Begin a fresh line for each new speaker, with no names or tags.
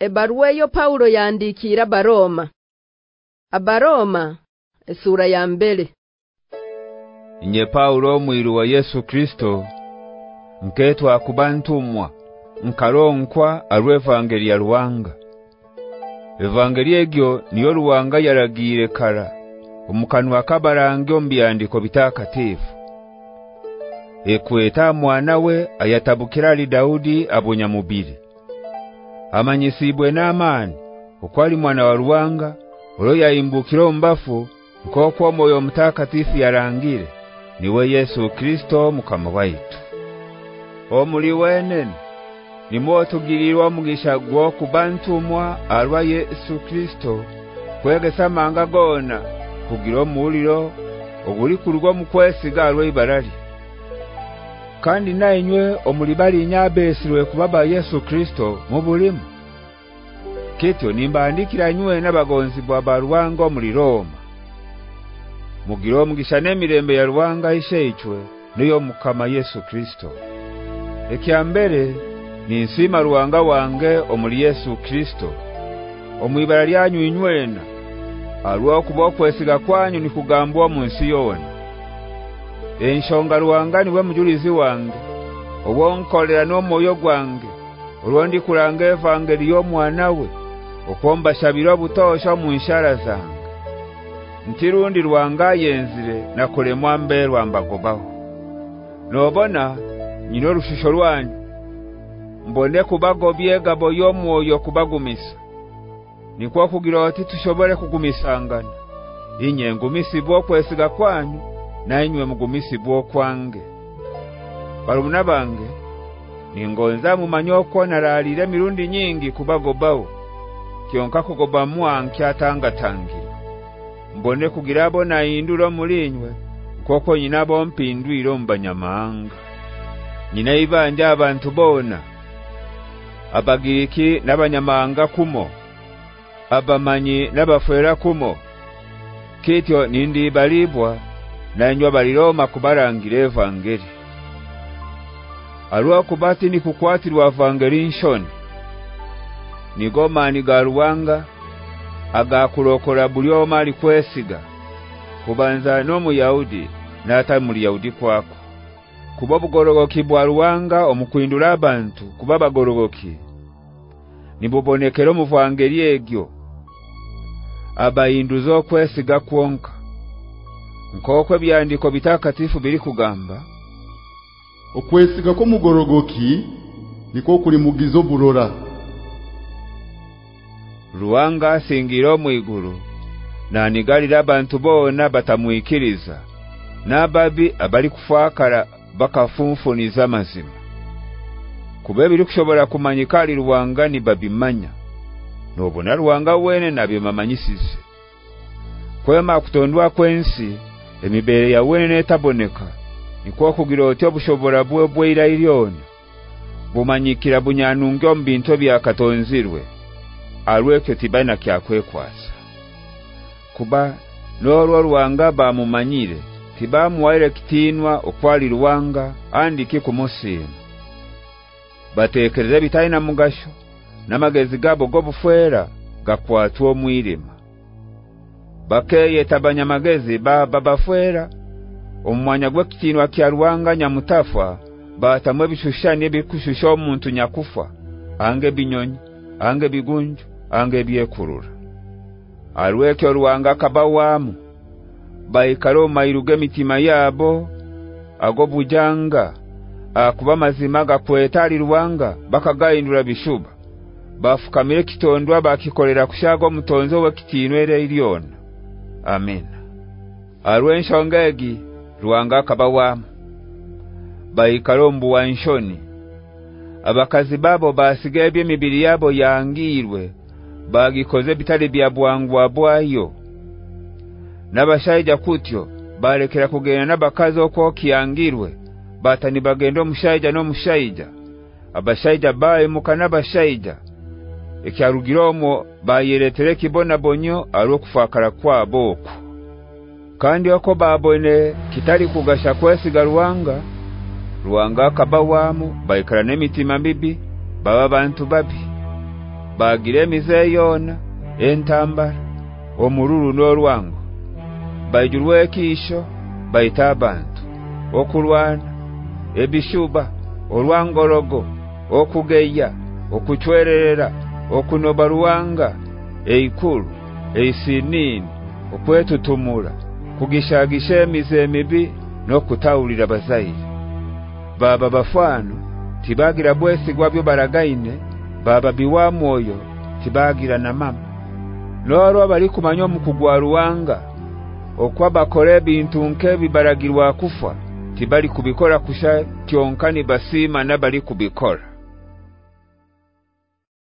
Ebaruwa yo Paulo yandikira Baroma. Abaroma sura ya mbele
Nye Paulo mwiru wa Yesu Kristo nketwa akubantumwa nkaronkwa arwevangeli ya ruwanga Evangeli egyo niyo ruwanga yaragire kara omukanwa kabarange ombyandiko bitakatifu. Ekweta mwana we ayatabukira ali Daudi abonya mubiri Amanyisibwe n'amani okwali mwana wa ruwanga oloya imbukiro mbafu nkokwa moyo mtakatifu yarangire niwe Yesu Kristo mukama waitu. Omuli wenen nimwotugirirwa mugisha gwo kubantumwa alwa Yesu Kristo. Kwegesa manga gona kugiro muliro oguli kurugwa mukwesiga alwa ibarali kandi nainywe omulibali nyabesirwe kubaba Yesu Kristo mubulimu Ketyo nimbandikira nywe nabagonzi bwa barwango muri Roma. Mugiro mugisha nemirembe ya ruwanga isheichwe niyo mukama Yesu Kristo. Ekyambere ni nsima ruwanga wange omuli Yesu Kristo. Omwibara lyanyu inywena alwa kuba kwesiga kwanyu ni kugambwa mu nsi yona Enshonga ruwangani niwe mujulizi wange. Obonkolera no moyo gwange. Olwondi kuranga yo mwanawe okomba shabiro butosha mu nshara zange. Ntirundi ruwanga yenzire na kulemwa mberwa mbagobaho nobona nyino rushusho rwanyu mbone kubagobye gabo yomwoyo kubagumisa. Nikwa kugira ati tushobore kugumisangana. Inye ngumisi bwo kwesiga kwanyu nainywe mugumisi bwo kwange. Barumuna bange ningonza mu manyoko naralire mirundi nyingi kubagobawo kugoba mwanki atanga tangira mbone kugirabo na induro mulinywe koko nyinabo mpindwiro mbanyamanga nyina ibanja abantu bona abagiriki nabanyamanga kumo abamanyi nabafera kumo. Kityo nindi balibwa nanywa baliroma kubarangire evangeli. Arwa kubati ni kukwatirwa evangeli nshoni. Nigoma ni garuwanga agakurokora bulyoma likwesiga. Kubanza no muyaudi nata muri yaudi kwako. Kubabugorogoki bwaruwanga omukwindura abantu kubabagorogoki nibobonekero muvangeli egyo. Abayinduzo kwesiga kwonka. Nkoko byandiko bitakatifu biri kugamba
okwesiga ko mugorogoki niko kuli mugizo burora.
Ruwanga singiro mu iguru na nigalira abantu bona batamwikiriza nababi abali kufakara bakafunfuniza mazima. Kube biri kushobora kumanyika ali ruwanga ni babimanya nobona ruwanga wene nabyo mamanyisize kwema kutondwa kwensi emibere ya wene netaboneka nikwo kugira otyo bushobora bwe bweira iliona bumanyikira bunyanunge ombinto bya katonzirwe. Alweke tibana kyakwekwasa kuba norwo ruwanga bamumanyire tibamuwaire kitinwa okwali ruwanga andiki kumusima batekereze bitaina mugasho namagezi gabo gobufwera gakwatwa omwirima bakeye tabanya magezi baba bafwera omwanya gwe kitinwa kya ruwanga nyamutafa batamwe bishushani bikushusha omuntu nyakufa. Ange binyonyi ange bigunju ange byekurura alweke ruwanga kabawamu baikaro mairuge mitima yabo ago bujanga. Akuba mazima gakweta ali ruwanga bakagaindura bishuba. Bafukamire kitondwa bakikolera kushago mutonzo we kitinwere iliona amen. Arwenshongegi ruwanga kabawa baikalombu wanshoni abakazi babo basigebye mibiri yabo yangirwe bagikoze bitali bya bwangwa bwayo. Nabashaija kutyo balekera kugenda nabakazi okwo kiyangirwe batani bagendo mushaija no mushaija abashaija bae mukana bashaija ekyarugiromo bayeretere kibona bonyo alokufakara kwa boko kandi oko babone kitali kugasha kwesiga ruwanga ruwanga kabawamu baikara n'emitima mibi baba bantu babi. Bagire mizeyona entambara omururu n'orwango bayjurwe kisho bayita abantu. Okulwana ebishuba olwangorogo okugeya okuchwererera okunoba ruwanga eikuru eisinini okwetutumura kugishagisha emize emibi no kutawulira bazayire baba bafano tibagira bwesigwa byo baragaine baba biwa moyo tibagira na mama. Loro bali kumanya mukugwa ruwanga okwa bakore bintu nkebi baragirwa kufa tibali kubikora kusha kyonkani basima nabali kubikora